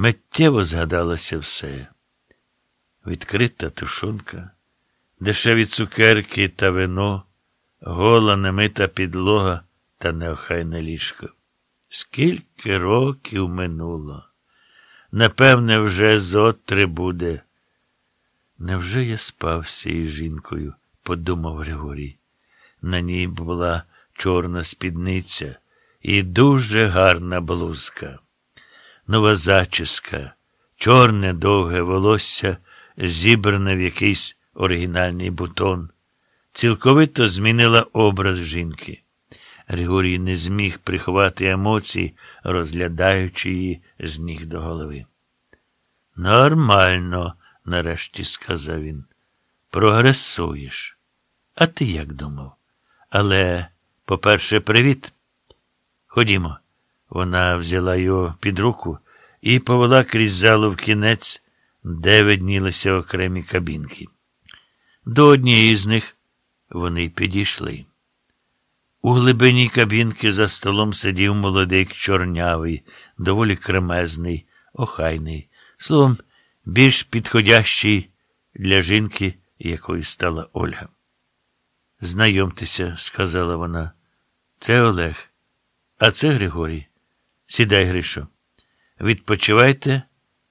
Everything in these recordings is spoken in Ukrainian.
Миттєво згадалося все. Відкрита тушонка, дешеві цукерки та вино, гола немита підлога та неохайне ліжко. Скільки років минуло? Напевне, вже зо три буде. Невже я спав з цією жінкою? подумав Григорій. На ній була чорна спідниця і дуже гарна блузка. Нова зачіска, чорне довге волосся, зібране в якийсь оригінальний бутон, цілковито змінила образ жінки. Григорій не зміг приховати емоцій, розглядаючи її з ніг до голови. Нормально, нарешті сказав він. Прогресуєш. А ти як думав? Але, по-перше, привіт. Ходімо. Вона взяла його під руку і повела крізь залу в кінець, де виднілися окремі кабінки. До однієї з них вони підійшли. У глибині кабінки за столом сидів молодик чорнявий, доволі кремезний, охайний, словом, більш підходящий для жінки, якою стала Ольга. Знайомтеся, сказала вона. Це Олег, а це Григорій. Сідай, Гришо. Відпочивайте,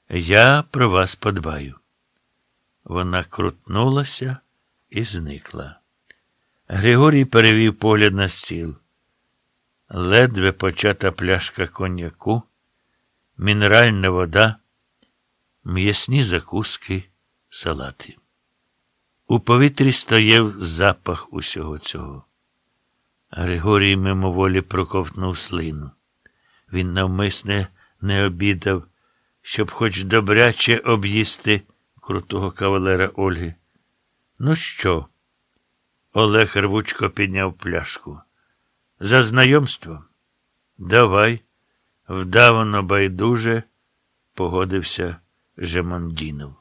я про вас подбаю. Вона крутнулася і зникла. Григорій перевів погляд на стіл. Ледве почата пляшка коньяку, мінеральна вода, м'ясні закуски, салати. У повітрі стояв запах усього цього. Григорій мимоволі проковтнув слину. Він навмисне не обідав, щоб хоч добряче об'їсти крутого кавалера Ольги. Ну що? Олег рвучко підняв пляшку. За знайомство? Давай, вдавано байдуже, погодився Жемондінов.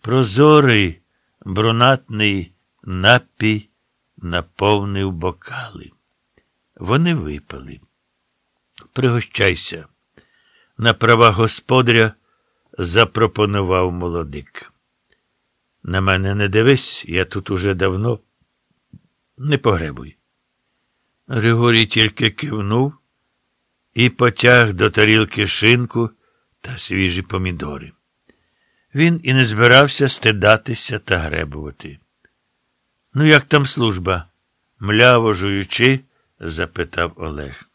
Прозорий, брунатний напій наповнив бокали. Вони випали. Пригощайся. На права господаря запропонував молодик. На мене не дивись, я тут уже давно не погребуй. Григорій тільки кивнув і потяг до тарілки шинку та свіжі помідори. Він і не збирався стидатися та гребувати. Ну, як там служба? мляво жуючи, запитав Олег.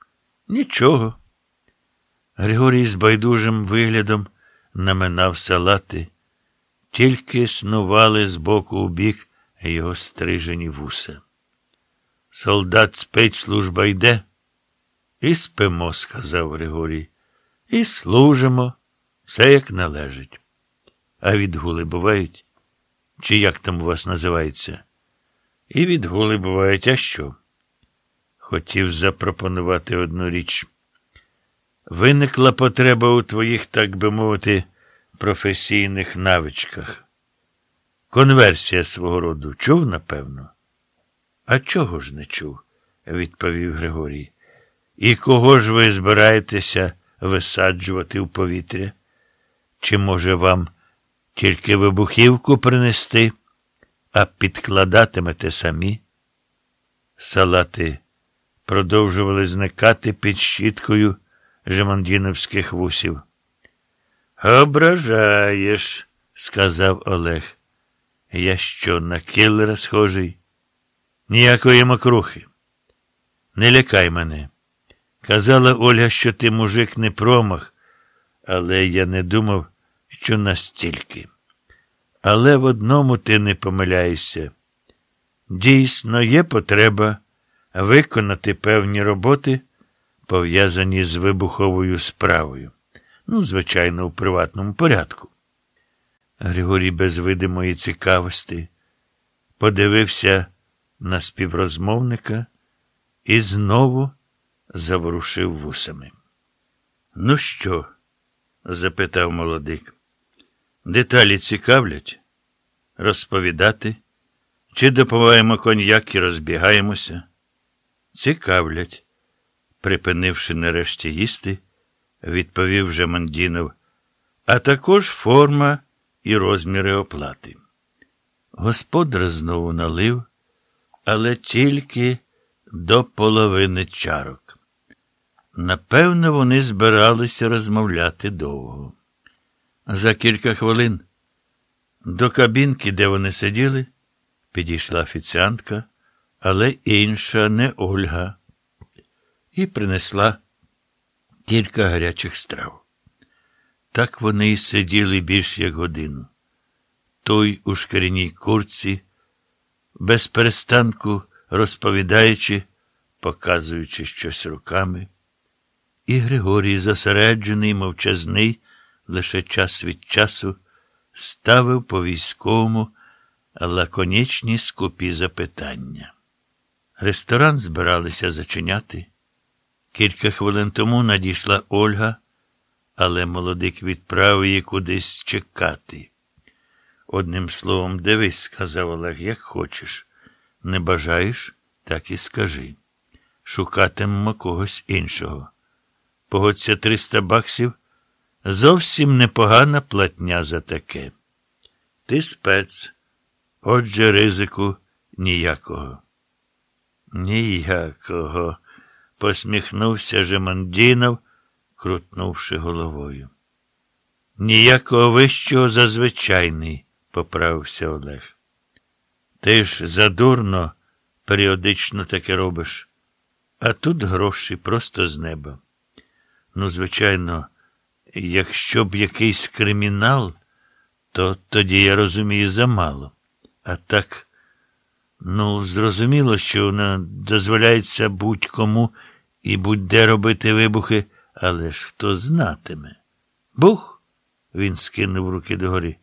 Нічого. Григорій з байдужим виглядом наминав салати, тільки снували з боку у бік його стрижені вуса. Солдат спить, служба йде. І спимо, сказав Григорій. І служимо, все як належить. А відгули бувають? Чи як там у вас називається? І відгули бувають, а що? Хотів запропонувати одну річ. Виникла потреба у твоїх, так би мовити, професійних навичках. Конверсія свого роду чув, напевно? А чого ж не чув? відповів Григорій. І кого ж ви збираєтеся висаджувати в повітря? Чи, може, вам тільки вибухівку принести, а підкладатимете самі? Салати продовжували зникати під щіткою жемандіновських вусів. Ображаєш, сказав Олег. Я що, на кілера схожий? Ніякої макрухи. Не лякай мене. Казала Ольга, що ти мужик не промах, але я не думав, що настільки. Але в одному ти не помиляєшся. Дійсно, є потреба виконати певні роботи, пов'язані з вибуховою справою. Ну, звичайно, у приватному порядку. Григорій без видимої цікавості подивився на співрозмовника і знову заворушив вусами. Ну що? запитав молодик. Деталі цікавлять? Розповідати? Чи допиваємо коньяк і розбігаємося? Цікавлять, припинивши нарешті їсти, відповів Жемандінов а також форма і розміри оплати. Господар знову налив, але тільки до половини чарок. Напевно, вони збиралися розмовляти довго. За кілька хвилин до кабінки, де вони сиділи, підійшла офіціантка, але інша не Ольга, і принесла кілька гарячих страв. Так вони й сиділи більш як годину. Той у шкіряній курці, без перестанку розповідаючи, показуючи щось руками. І Григорій, зосереджений, мовчазний, лише час від часу, ставив по військовому лаконічні скупі запитання. Ресторан збиралися зачиняти. Кілька хвилин тому надійшла Ольга, але молодик відправив її кудись чекати. Одним словом, дивись, сказав Олег, як хочеш. Не бажаєш, так і скажи. Шукатимемо когось іншого. Погодься 300 баксів зовсім непогана платня за таке. Ти спец, отже, ризику ніякого. Ніякого, посміхнувся Жемандінов, крутнувши головою. Ніякого вищого за звичайний, поправився Олег. Ти ж задурно періодично таке робиш, а тут гроші просто з неба. Ну, звичайно, якщо б якийсь кримінал, то тоді я розумію замало. А так, ну, зрозуміло, що не дозволяється будь-кому і будь-де робити вибухи, але ж хто знатиме. Бух! Він скинув руки догори.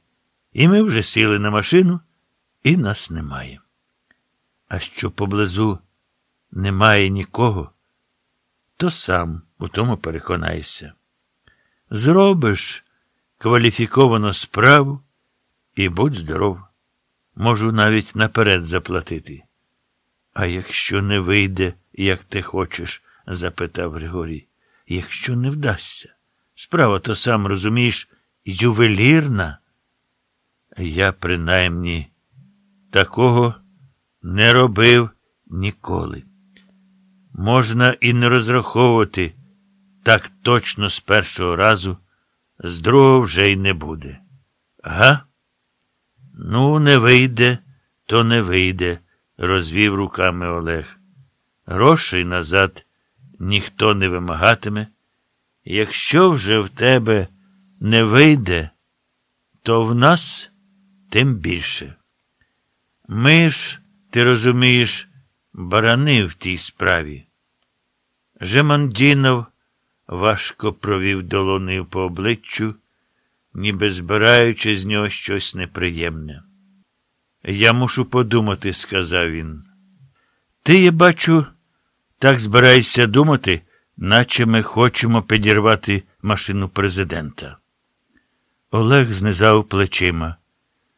І ми вже сіли на машину, і нас немає. А що поблизу немає нікого, то сам у тому переконайся. Зробиш кваліфіковану справу і будь здоров. Можу навіть наперед заплатити. А якщо не вийде, як ти хочеш? запитав Григорій. Якщо не вдасться. Справа то сам розумієш, ювелірна. Я, принаймні, такого не робив ніколи. Можна і не розраховувати так точно з першого разу, з другого вже й не буде. Га? Ну, не вийде, то не вийде, розвів руками Олег. Грошей назад ніхто не вимагатиме. Якщо вже в тебе не вийде, то в нас тим більше. Ми ж, ти розумієш, барани в тій справі. Жемандінов важко провів долонею по обличчю, ніби збираючи з нього щось неприємне. Я мушу подумати, сказав він. Ти, я бачу, так збираєшся думати, наче ми хочемо підірвати машину президента. Олег знизав плечима.